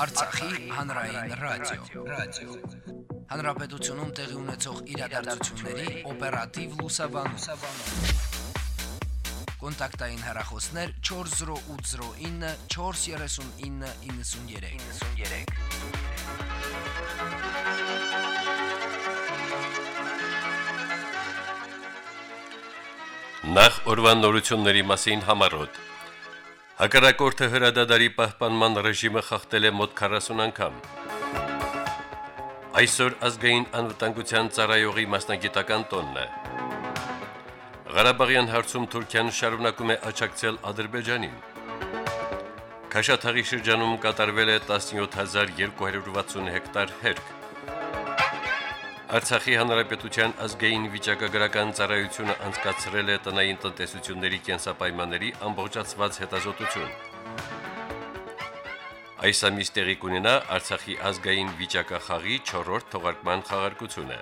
Արցախի հանրային ռադիո, ռադիո։ Հանրապետությունում տեղի ունեցող իրադարձությունների օպերատիվ լուսաբանում։ Կոնտակտային հեռախոսներ 40809 43993։ 93 Նախ օրվան նորությունների մասին համարոտ։ Հակառակորդը հրադադարի պահպանման ռեժիմը խախտել է մոտ 40 անգամ։ Այսօր ազգային անվտանգության ծառայողի մասնագիտական տոնն է։ Ղարաբաղյան հարցում Թուրքիան շարունակում է աջակցել Ադրբեջանին։ Քաշաթաղի շրջանում կատարվել է 17260 հեկտար հերկ։ Արցախի հանրապետության ազգային վիճակագրական ծառայությունը անցկացրել է տնային տնտեսությունների կենսապայմանների ամբողջացված հետազոտություն։ Այս ամիս տեղի կունենա Արցախի ազգային վիճակախաղի 4-րդ թողարկման խաղարկությունը։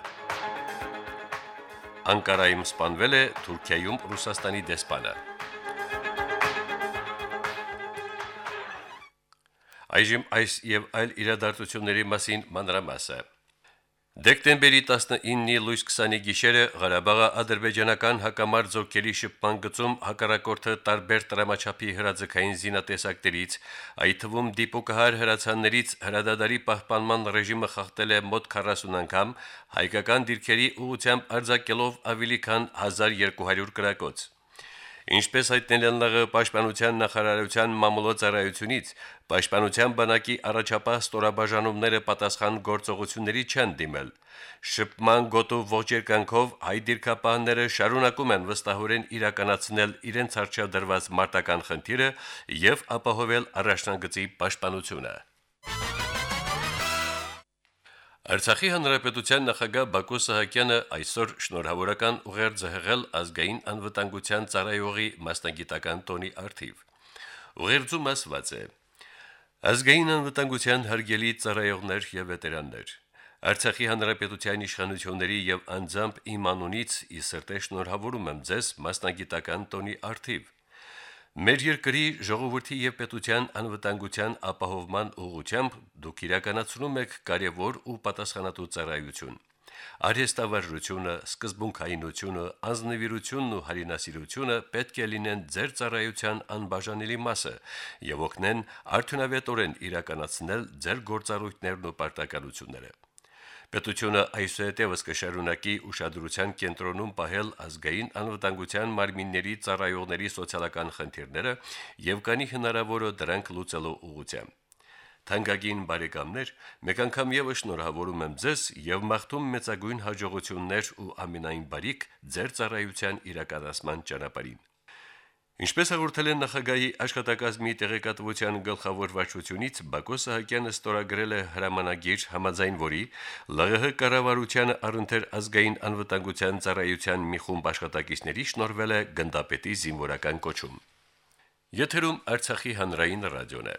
Անկարայում սպանվել է Թուրքիայում Ռուսաստանի դեսպանը։ Այժմ այս եւ այլ իրադարձությունների մասին մանրամասը։ Դեկտեմբերի 19-ի լույս 20-ի գիշերը Ղարաբաղի ադրբեջանական հակամարտ զորքերի շփման գծում հակառակորդը տարբեր տրամաչափի հրաձգային զինատեսակներից, այդ թվում դիպուկահար հրացաններից հրադադարի պահպանման ռեժիմը խախտել է մոտ 40 անգամ, հայկական դիրքերի ուղությամբ արձակելով ավելի քան 1200 գրակոց։ Ինչպես հայտնել են ԼՂ պաշտպանության նախարարության մամուլոցարայությունից, պաշտպանության բանակի առաջապահ ստորաբաժանումները պատասխան գործողությունների չեն դիմել։ Շփման գոտու ողջ երկանքով հայ դիրքապահները շարունակում են վստահորեն իրականացնել իրենց արժեվ դրված մարտական խնդիրը եւ ապահովել առաջնագծի պաշտպանությունը։ Արցախի հանրապետության նախագահ Բակո Սահակյանը այսօր շնորհավորական ուղերձ հղել ազգային անվտանգության ծառայողի մասնագիտական տոնի արթիվ։ Ուղերձում ասված է. Ազգային անվտանգության հարգելի ծառայողներ եւ վետերաններ, Արցախի հանրապետության իշխանությունների եւ անձամբ իմ անունից ի սրտե շնորհավորում եմ ձեզ մասնագիտական տոնի արթիվ։ Մեր երկրի ժողովրդի եւ պետության անվտանգության ապահովման ուղղությամբ դուք իրականացնում եք կարևոր ու պատասխանատու ծառայություն։ Արհեստավարժությունը, սկզբունքայինությունը, անznավիրությունն ու հարինասիրությունը պետք է լինեն ձեր ծառայության անբաժանելի մասը եւ օգնեն արդյունավետորեն իրականացնել ձեր գործառույթներն ու պարտականությունները։ Պետությունը այսուհետևս կշարունակի ուշադրության կենտրոնում պահել ազգային անվտանգության մարմինների ծառայողների սոցիալական խնդիրները եւ կանի հնարավորը դրանք լուծելու ուղղությամբ։ Թանկագին բարեկամներ, մեկ անգամ եւս շնորհավորում եմ ձեզ եւ մաղթում մեծագույն հաջողություններ ու ամենայն բարիք ձեր ծառայության իրականացման ճանապարհին։ Ինչպես հաղորդել են նախագահի աշխատակազմի տեղեկատվության գլխավոր վարչությունից, Բակո Սահակյանը ստորագրել է հրամանագիր համաձայն որի ԼՂՀ կառավարությանը առընթեր ազգային անվտանգության ծառայության մի խումբ աշխատակիցների շնորվել է գնդապետի զինվորական կոչում։ Եթերում Արցախի հանրային ռադիոն է։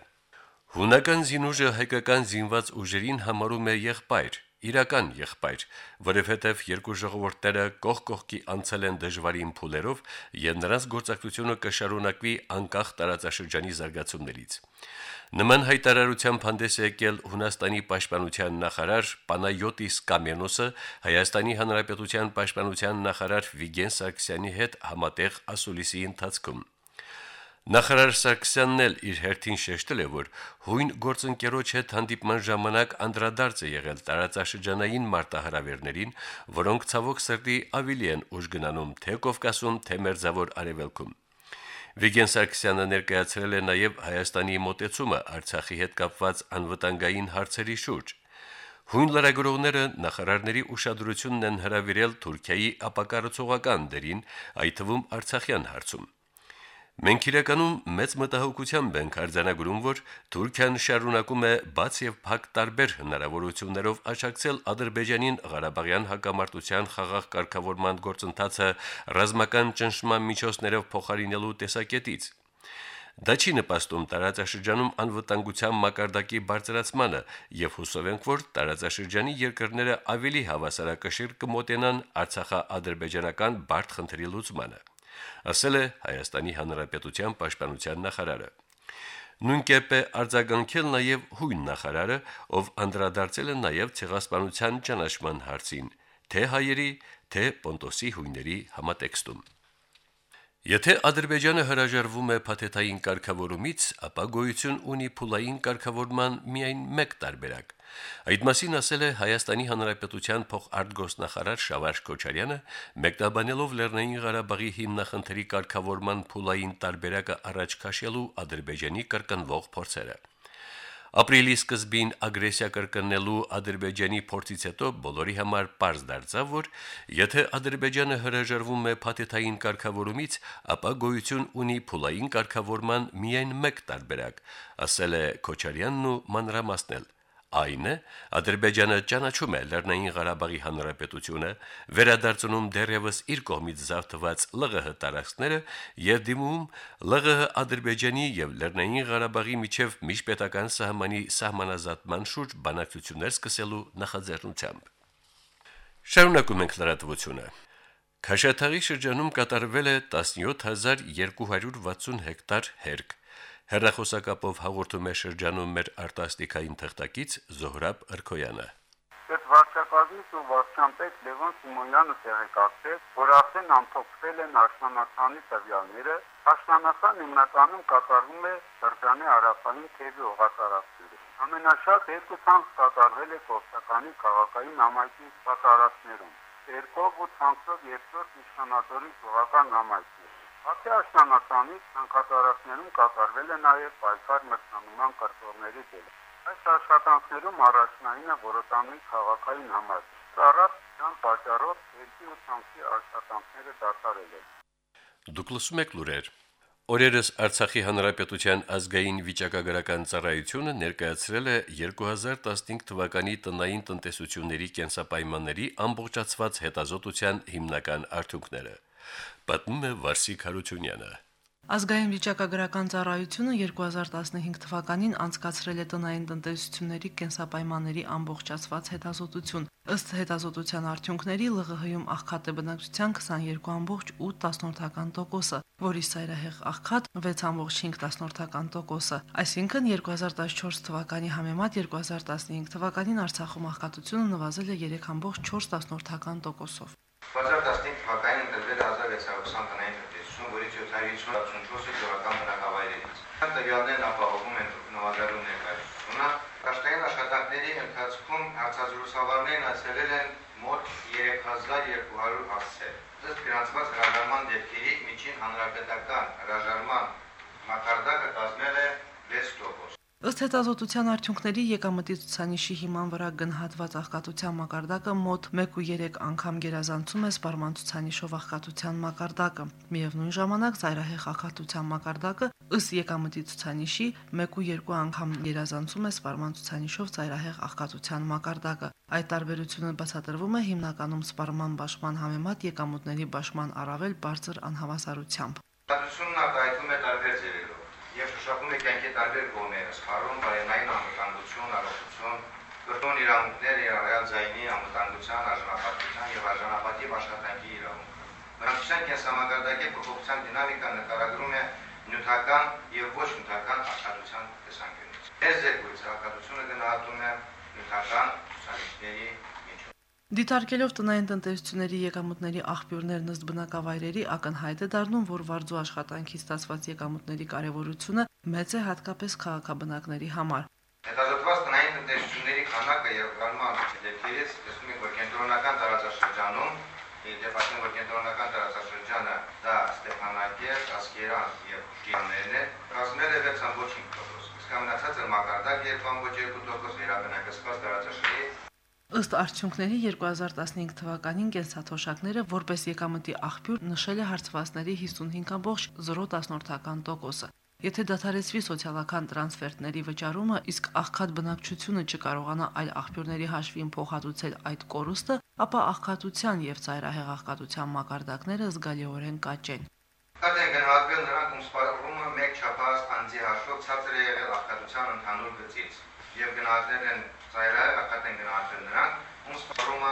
Հունական զինուժը հայկական զինված ուժերին համարում է եղբայր, իրական եղբայր, որովհետև երկու ժողովուրդները կողք կողքի անցել են դժվարին փուլերով եւ նրանց գործակցությունը կշարունակվի անկախ տարածաշրջանի զարգացումներից։ Նման հայտարարությամբ հանդես է եկել Հունաստանի պաշտպանության նախարար Պանայոտիս Կամենոսը Հայաստանի Հանրապետության պաշտպանության նախարար Վիգեն Սարգսյանի հետ համատեղ ասուլիսի ընթացքում։ Նախարար Սարգսյանն էլ իր հերթին շեշտել է, որ հույն գործընկերոջ հետ հանդիպման ժամանակ անդրադարձ է եղել տարածաշրջանային մարտահրավերներին, որոնք ցավոք սրտի ավելի են ուժ գնանում թե Կովկասում, թե Մերձավոր Արևելքում։ Վիգեն Սարգսյանը ներկայացրել է նաև Հայաստանի մոտեցումը Արցախի հետ կապված անվտանգային հարցերի շուրջ։ Հույն լրագրողները նախարարների ուշադրությունն են հրավիրել Թուրքիայի ապակառուցողական դերին, այդ թվում Արցախյան հարցում։ Մենք իրականում մեծ մտահոգությամբ ենք արձանագրում, որ Թուրքիան շարունակում է բաց եւ փակ տարբեր հնարավորություններով աջակցել Ադրբեջանին Ղարաբաղյան հակամարտության խաղաղ կարգավորման գործընթացը ռազմական ճնշման միջոցներով փոխարինելու տեսակետից։ Դա չի նպաստում տարածաշրջանում անվտանգության մակարդակի բարձրացմանը եւ հուսով ենք, որ տարածաշրջանի երկրները ավելի հավասարակշիռ կմոտենան Արցախա-ադրբեջանական բարդ խնդրի լուծմանը ասել է Հայաստանի Հանրապետության պաշտպանության նախարարը։ Նույն կերպ է արձագանքել նաև հույն նախարարը, ով անդրադարձել է նաև ցեղասպանության ճանաչման հարցին, թե հայերի, թե Պոնտոսի հույների համատեքստում։ Եթե Ադրբեջանը հրաժարվում է փաթեթային կարգավորումից, ապա գոյություն ունի փուլային կարգավորման միայն մեկ տարբերակ։ Այդ մասին ասել է Հայաստանի Հանրապետության փոխարտգործնախարար Շավարժ Քոչարյանը, մեկնաբանելով Լեռնային Ղարաբաղի հիմնախնդրի կարգավորման փուլային տարբերակը առաջ քաշելու Ադրբեջանի կրկնվող փորձերը։ Ապրիլի սկզբին ագրեսիա կրկնելու Ադրբեջանի փորձից հետո բոլորի համար པարզ դարձավ, որ եթե Ադրբեջանը հրաժարվում է փաթեթային կարգավորումից, ապա գոյություն ունի փուլային կարգավորման միայն մեկ տարբերակ, ասել է Քոչարյանն ու մանրամասնել այն է Ադրբեջանը ճանաչում է Լեռնային Ղարաբաղի Հանրապետությունը, վերադարձնում դեռևս իր կողմից զավթված ԼՂՀ տարածքները եւ դիմում ԼՂՀ Ադրբեջանի եւ Լեռնային Ղարաբաղի միջև միջպետական սահմանի սահմանազատման շուրջ բանակցություններ սկսելու նախաձեռնությամբ։ Շարունակում ենք լրատվությունը։ Քաշաթաղի շրջանում կատարվել է 17260 հեկտար հերկ Հերրախոսակապով հաղորդում է շրջանում մեր արտասթիկային թղթակից Զոհրաբ Ըրքոյանը։ Այդ վարչակազմից ու վարչապետ Լևոն Սիմոնյանը տեղեկացրեց, որ արդեն ամփոփվել են աշնանացանի տվյալները, աշնանացան հիմնականում կատարվում է շրջանի հարավային թևի օղատարածքները։ Ամենաշատ երկու ցանց կատարվել է Կոստականի քաղաքային համայնքի կատարածներում, երկով ու ցանցով երկրորդ նշանատորի զողական համայնքի Հատի աշնանացանից հանքատարածներում կատարվել է նաև պայքար մրցանման կրտորների դեր։ Այս աշխատանքներում առաջնայինը որոտանի քաղաքային համար։ Ծառացիան պատճառով երկի ու ցանցի աշխատանքները դադարել են։ Դուք լսում եք լուրեր։ Օրերս Արցախի Հանրապետության ազգային վիճակագրական ծառայությունը ներկայացրել է 2015 թվականի տնային տնտեսությունների կենսապայմանների ամբողջացված հետազոտության հիմնական արդյունքները պատմում է Վարսիկ Հարությունյանը։ Ազգային վիճակագրական ծառայությունը 2015 թվականին անցկացրել է տնային տնտեսությունների կենսապայմանների ամբողջացված հետազոտություն։ Ըստ հետազոտության արդյունքների ԼՂՀ-ում աղքատ է բնակչության 22.8%-ը, որի սայրահեղ աղքատ 6.5%-ը, այսինքն 2014 թվականի համեմատ 2015 թվականին Արցախում աղքատությունը նվազել է 3.4%-ով։ 620 տնային տնտեսություն, որից 764-ը գյուղական բնակավայրերից։ Տվյալներն ապահովում են նվազելու ներկայությունը։ Կաշտային աշխատանքների ընթացքում հարցազրույցավարներն այցելել են մոտ 3200 հասցեր։ Ըստ գրանցված հրաժարման դեպքերի միջին հանրապետական հրաժարման մակարդակը կազմել է 6%։ Ըստ հետազոտության արդյունքների եկամտի ցուցանիշի հիման վրա գնահատված աղքատության մակարդակը մոտ 1.3 անգամ գերազանցում է սպառման ցուցանիշով աղքատության մակարդակը։ Միևնույն ժամանակ ծայրահեղ աղքատության մակարդակը ըստ եկամտի ցուցանիշի 1.2 անգամ գերազանցում է սպառման ցուցանիշով ծայրահեղ աղքատության մակարդակը։ Այդ տարբերությունը բացատրվում է հիմնականում սպառման բաշխման համեմատ եկամուտների բաշխման առավել բարձր անհավասարությամբ։ Արտադրությունն արտահայտվում է շոշափում է կյանքի տարբեր կողմերը՝ սպառում, բարենային անվտանգություն, առողջություն, կրթուն իրավունքներ, իրավայալ ձայնի անվտանգության, արժանապատվության եւ արժանապատիվ աշխատանքի իրավունք։ Բնակչության կենսամակարդակի փոփոխության դինամիկան նկարագրում է նյութական եւ ոչ նյութական աշխատության տեսանկյունից։ Այս ձեռքույթ հակատությունը գնահատում է նյութական ցուցանիշների Դիտարկելով տնային տնտեսությունների եկամուտների աղբյուրներն ըստ բնակավայրերի ակնհայտ է դառնում, որ վարձու աշխատանքի ստացված եկամուտների կարևորությունը մեծ է հատկապես քաղաքաբնակների համար։ Հետազոտված տնային տնտեսությունների քանակը եւ գարման դեպքերից տեսնում ենք, որ կենտրոնական տարածաշրջանում դեպքում որ կենտրոնական տարածաշրջանը դա Ստեփանակերտ, Ասկերան եւ Շիրաներն է, կազմել է 6.5%։ Իսկ ամենացածը մակարդակ 2.2% վերաբնակեցված տարածաշրջանի Ըստ արդյունքների 2015 թվականին կենսաթոշակները որպես եկամտի աղբյուր նշել է հարցվածների 55.0%-ը։ Եթե դադարեցվի սոցիալական տրանսֆերտների վճարումը, իսկ աղքատ բնակչությունը չկարողանա այլ աղբյուրների հաշվին փոխհատուցել այդ կորուստը, ապա աղքատության եւ ծայրահեղ աղքատության մակարդակները զգալիորեն կաճեն։ Կատ են գնահատվել նրանք, ում սպառումը մեկ չափած անձի հաշվով ցածր է եղել աղքատության ընդհանուր գծից եւ գնահատել են ծայրահեղ աղքատ են գնահատել նրանք, ում սպառումը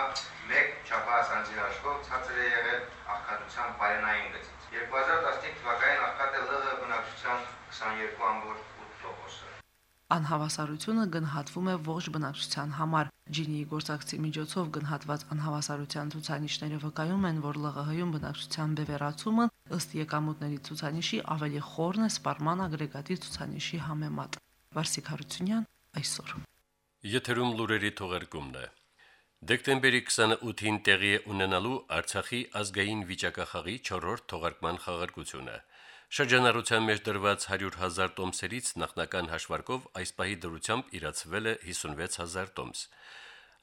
մեկ չափած անձի հաշվով ցածր է եղել աղքատության բարենային գծից։ 2015 թվականին աղքատը ԼՂ բնակչության 22.8% տոկոսը։ Անհավասարությունը գնահատվում է ողջ բնակչության համար։ Ջինիի գործակցի միջոցով գնահատված անհավասարության ցուցանիշները վկայում են, որ ԼՂՀ-ում բնակչության բևեռացումը ըստ եկամուտների ցուցանիշի ավելի խորն է սպառման ագրեգատի ցուցանիշի համեմատ։ Վարսիկ Հարությունյան այսօր։ Եթերում լուրերի թողարկումն է։ Դեկտեմբերի 28-ին տեղի է ունենալու Արցախի ազգային վիճակախաղի 4-րդ թողարկման խաղարկությունը։ Շրջանառության մեջ դրված 100.000 տոմսերից նախնական հաշվարկով այս պահի դրությամբ իրացվել է 56000 տոմս։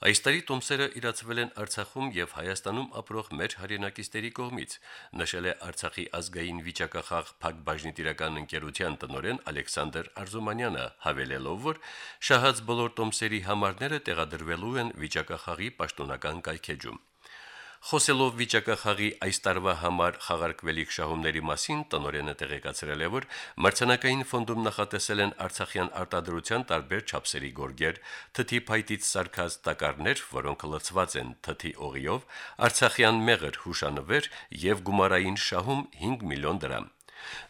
Այս տարի տոմսերը իրացվել են Արցախում եւ Հայաստանում ապրող մեր հայրենակիցների կողմից, նշել է Արցախի ազգային վիճակախաղ Փակբաժնիտիրական ընկերության տնօրեն Ալեքսանդր Արզումանյանը, հավելելով, որ շահած բոլոր տոմսերի համարները տեղադրվելու են վիճակախաղի պաշտոնական կայքեջում։ Խոսելով վիճակախաղի այս տարվա համար խաղարկվելիք շահումների մասին, տնորենը տեղեկացրել է, որ մրցանակային ֆոնդում նախատեսել են Արցախյան արտադրության տարբեր չափսերի գորգեր, թթի փայտից սարքած տակառներ, որոնք լցված են թթի օղիով, Արցախյան մեղր հուշանվեր եւ գումարային շահում 5 միլիոն դրամ։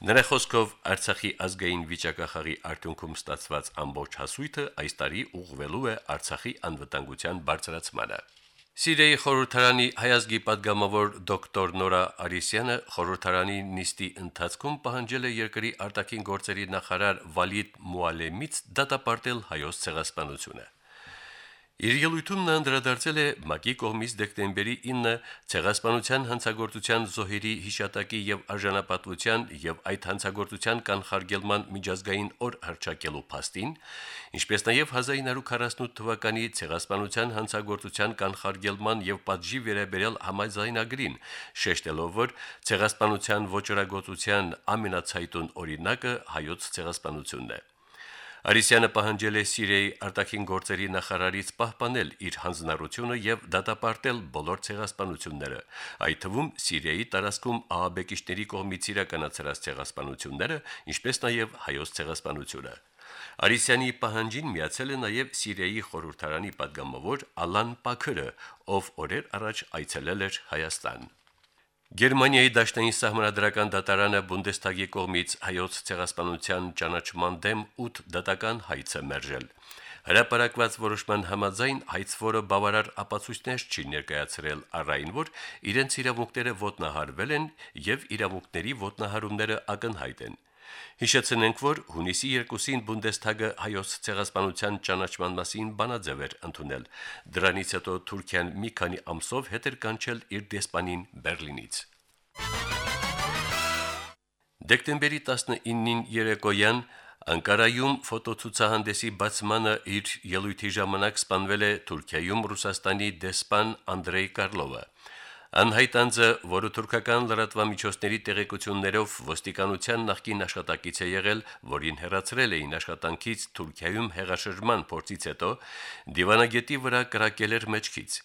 Նրա խոսքով Արցախի ազգային վիճակախաղի արդյունքում ստացված ամբողջ հասույթը այս տարի ուղղվելու է Արցախի անվտանգության բարձրացմանը։ Սիրիայի խորհրդարանի հայազգի падգամավոր դոկտոր Նորա Արիսյանը խորհրդարանի նիստի ընթացքում պահանջել է երկրի արտաքին գործերի նախարար Վալիդ Մուալեմից դատապարտել հայոց ցեղասպանությունը։ Իր ելույթում նա անդրադարձել է ՄԱԿ-ի կողմից դեկտեմբերի 9 ցեղասպանության հանցագործության զոհերի հիշատակի եւ արժանապատվության եւ այդ հանցագործության կանխարգելման միջազգային օր հրճակելու փաստին, ինչպես նաեւ 1948 թվականի ցեղասպանության հանցագործության կանխարգելման եւ պատժի վերաբերյալ համաձայնագրին, շեշտելով, որ ցեղասպանության ոչռագործության ամենացայտուն օրինակը հայոց ցեղասպանությունն է։ Արիսյանը պահանջել է Սիրիայի արտաքին գործերի նախարարից պահպանել իր հանձնառությունը եւ դատապարտել բոլոր ցեղասպանությունները, այդ թվում Սիրիայի տարածքում ԱԱԲ-կիչների կողմից իրականացրած ցեղասպանությունները, ինչպես նաեւ հայոց ցեղասպանությունը։ Արիսյանի պահանջին միացել է նաև Սիրիայի խորհրդարանի падգամավոր Ալան Պաքրը, ով օրեր առաջ այցելել էր Հայաստան։ Գերմանիայի դաշնային սահմանադրական դատարանը Բունդեսթագի կողմից հայոց ցեղասպանության ճանաչման դեմ 8 դատական հայց է մերժել։ Հրապարակված որոշման համաձայն հայցվորը բավարար ապացույցներ չի ներկայացրել առայն որ իրենց իրավունքները ոտնահարվել են եւ իրավունքների ոտնահարումները ակնհայտ են։ Հիշեցնենք, որ հունիսի 2-ին Բունդեսթագը հայոց ցեղասպանության ճանաչման մասին բանաձև էր ընդունել։ Դրանից հետո Թուրքիան մի քանի ամսով հետ էր կանչել իր դեսպանին Բերլինից։ Դեկտեմբերի 19-ին երեկոյան Անկարայում ֆոտոցուցահանդեսի բացմանը իր ելույթի ժամանակ սպանվել է Թուրքիայում Ռուսաստանի դեսպան Անդրեյ Կարլովը։ Անհայտ անձը, որը թուրքական լրատվամիջոցների տեղեկություններով ոստիկանության նախկին աշխատակից է եղել, որին հերացրել էին աշխատանքից Թուրքիայում հեղաշրջման փորձից հետո, դիվանագետի վրա կրակել էր մեջքից։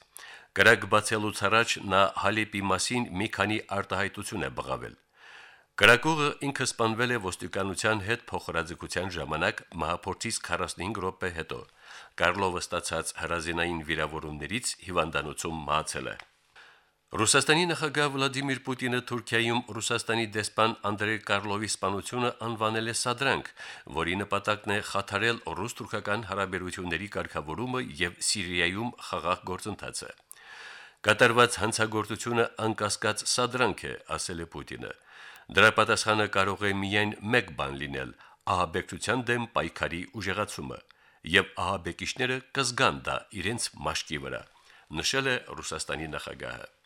Կրակ բացելուց առաջ նա Հալեպի մասին մի քանի արտահայտություն է բղավել։ Կրակողը ինքը սպանվել է ոստիկանության հետ փոխհրաձգության ժամանակ մահապորցից 45 րոպե հետո։ Կարլովը ստացած հրազենային վիրավորումներից հիվանդանոցում մահացել է։ Ռուսաստանի նախագահ Վլադիմիր Պուտինը Թուրքիայում Ռուսաստանի դեսպան Անդրեյ Կարլովի սպանությունը անվանել է սադրանք, որի նպատակն է խաթարել ռուս-թուրքական հարաբերությունների կարգավորումը եւ Սիրիայում խաղաղ գործընթացը։ Կատարված հանցագործությունը անկասկած սադրանք է, ասել է Պուտինը։ Դրա պատասխանը կարող է միայն մեկ բան լինել՝ ահաբեկչության դեմ պայքարի ուժեղացումը, եւ ահաբեկիչները կզգան դա իրենց մաշկի վրա, նշել է Ռուսաստանի նախագահը։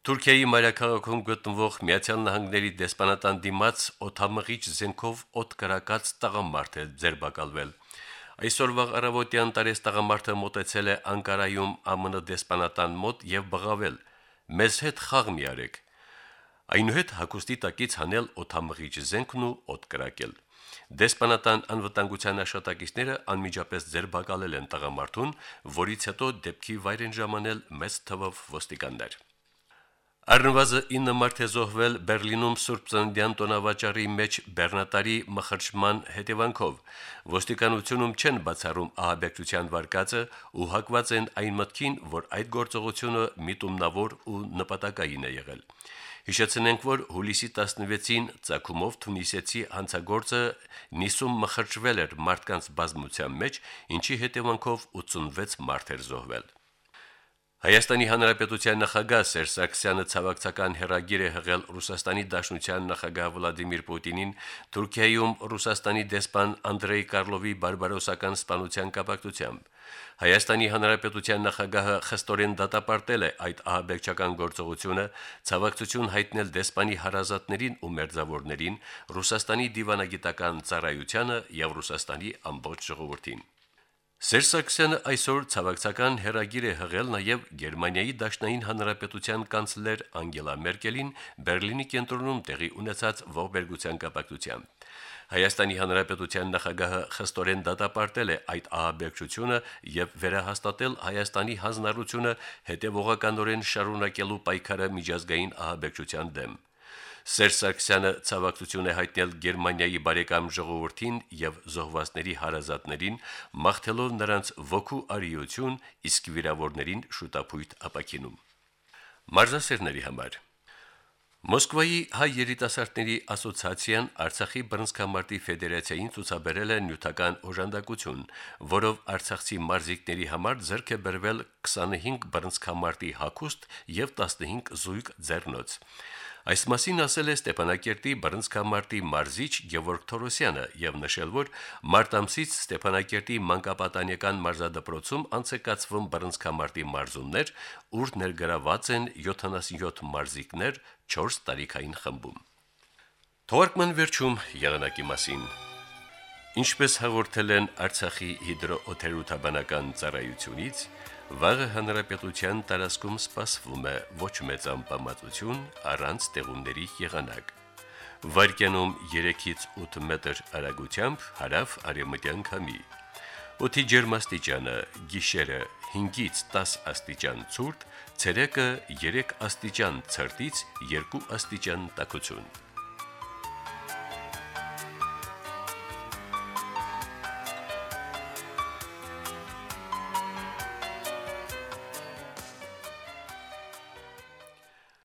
Թուրքիայի մայրաքաղաքում գտնվող Միացյալ Նահանգների դեսպանատան դիմաց օթամղիչ զենքով օդ կրակած տղամարդ է ձերբակալվել։ Այսօրվա առավոտյան տարես տղամարդը մտեցել է Անկարայում ԱՄՆ դեսպանատան մոտ եւ բղավել. «Մեզ հետ խաղ մի արեք»։ Այնուհետ հակոստի տակից հանել օթամղիչ զենքն ու օդ կրակել։ Դեսպանատան անվտանգության աշխատակիցները անմիջապես ձերբակալել են տղամարդուն, որից հետո դեպքի վայր են ժամանել մեծ թվով ոստիկաններ։ Առնվազն 9 մարդ է զոհվել Բերլինում Սուրբ Ծննդյան տոնավաճառի մեջ բեռնատարի մխրճման հետևանքով։ Ոստիկանությունում չեն բացառում ահաբեկչության վարկածը ու հակված են այն մտքին, որ այդ գործողությունը միտումնավոր ու նպատակային է եղել։ Հիշեցնենք, որ հուլիսի 16-ին Ծակումով Թունիսեցի հանցագործը նիսում մխրճվել էր մարդկանց բազմության մեջ, ինչի հետևանքով 86 մարդ էր զոհվել։ Հայաստանի Հանրապետության նախագահ Սերժ Սարգսյանը ցավակցական հերագիր է հղել Ռուսաստանի Դաշնության նախագահ Վլադիմիր Պուտինին Թուրքիայում Ռուսաստանի դեսպան Անդրեյ Կարլովի բարբարոսական սպանության կապակցությամբ։ Հայաստանի Հանրապետության նախագահը խստորեն դատապարտել է այդ ահաբեկչական գործողությունը, ցավակցություն հայտնել դեսպանի հարազատներին ու մերձավորներին, Ռուսաստանի դիվանագիտական ծառայությանը եւ Ռուսաստանի ամբողջ ժողովրդին։ Սերժ Սարգսյանը այսօր ցավակցական հերագիր է հղել նաև Գերմանիայի Դաշնային Հանրապետության կանցլեր Անգելա Մերկելին Բերլինի կենտրոնում տեղի ունեցած ողբերգության կապակցությամբ։ Հայաստանի Հանրապետության նախագահը խստորեն դատապարտել է այդ ահաբեկչությունը եւ վերահաստատել Հայաստանի հանրությունը հետևողականորեն շարունակելու պայքարը միջազգային ահաբեկչության դեմ։ Սերժ Սարգսյանը ցավակցություն է հայտնել Գերմանիայի բարեկամ ժողովրդին եւ զոհվածների հարազատներին, մաղթելով նրանց ոգու արիություն, իսկ վիրավորներին շուտապույտ ապակինում։ Մարզասերների համար. Մոսկվայի հայ երիտասարդների ասոցիացիան Արցախի բռնցքամարտի ֆեդերացիային ցուցաբերել է նյութական օժանդակություն, որով Արցախցի մարզիկների համար ձեռք է բերվել 25 բռնցքամարտի հագուստ եւ 15 զույգ ձեռնոց։ Այս մասին ասել է Ստեփանակերտի բռնցքամարտի մարզիչ Գևորգ Թորոսյանը եւ նշել, որ մարտամսից Ստեփանակերտի մանկապատանեկան մարզադպրոցում անցեկացվում բռնցքամարտի մարզումներ, ուր ներգրաված են 77 մարզիկներ 4 տարիքային խմբում։ Թորկման վերջում եղանակի մասին։ Ինչպես հաղորդել են Արցախի հիդրոօթերոթաբանական ծառայությունից, վաղը հանրապետության տարածքում սպասվում է ոչ մեծ ամպամածություն առանց տեղումների եղանակ։ Վարկյանում 3-ից 8 մետր արագությամբ հարավ արևմտյան քամի։ Օդի ջերմաստիճանը՝ գիշերը 5-ից 10 աստիճան ցուրտ, ցերեկը 3 աստիճան ցրտից 2 աստիճան տաքություն։